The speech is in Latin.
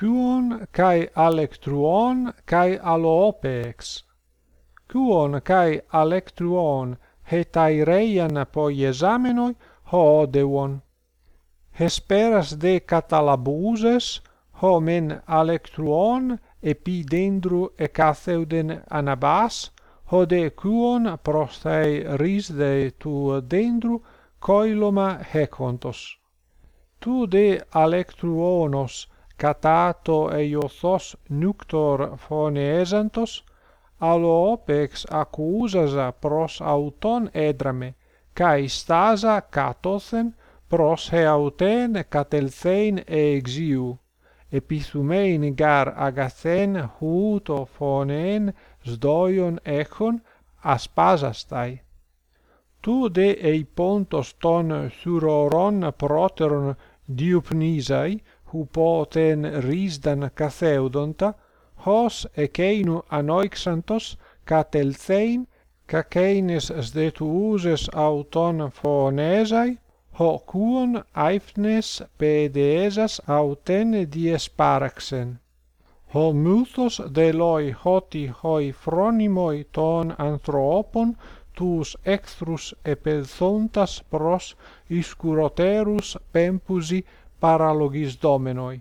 Cuon kai alectruon kai aloopex. Cuon kai alectruon hetaireian poiesamenoi hoodeuon. Hesperas de catalabuses homen alectruon epidendru ecatheuden anabas hode cuon prosthei risde tu dendru coiloma hecontos. Tu de alectruonos catato eiothos nuctor phoneesantos, allopex accusas pros auton edrame, cae stasa catothen pros heauten catelthein exiu. Epithumein gar agathen huto phonen sdoion echon aspasastai. Tu de ei pontos ton thuroron proteron diupnisai hupoten risdan catheudonta hos ekeinu anoixantos katelthein kakeinis sdetuuses auton phonesai hocuon aifnes pedesas auten diesparaxen. Ho muthos deloi hoti hoi phronimoi ton anthropon tus ecthrus epelthontas pros iscuroterus pempusi paralogis domenoi.